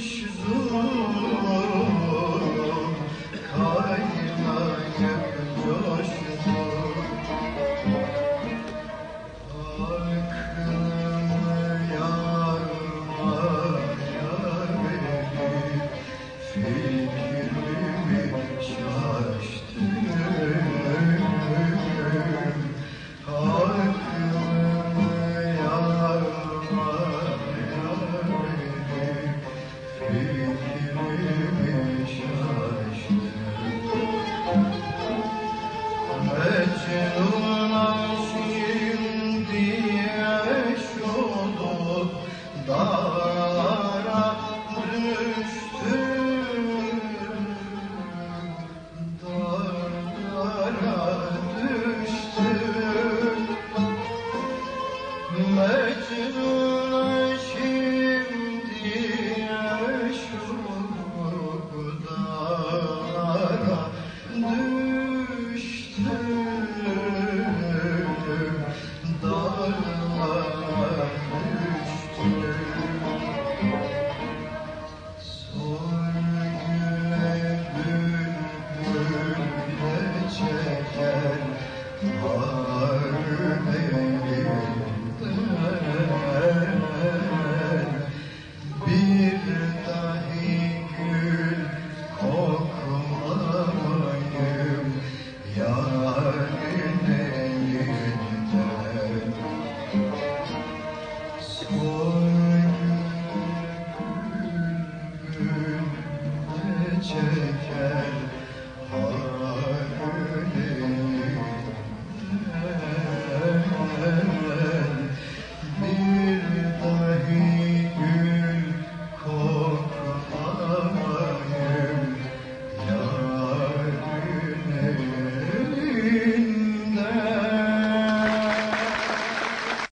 gökyüzü change.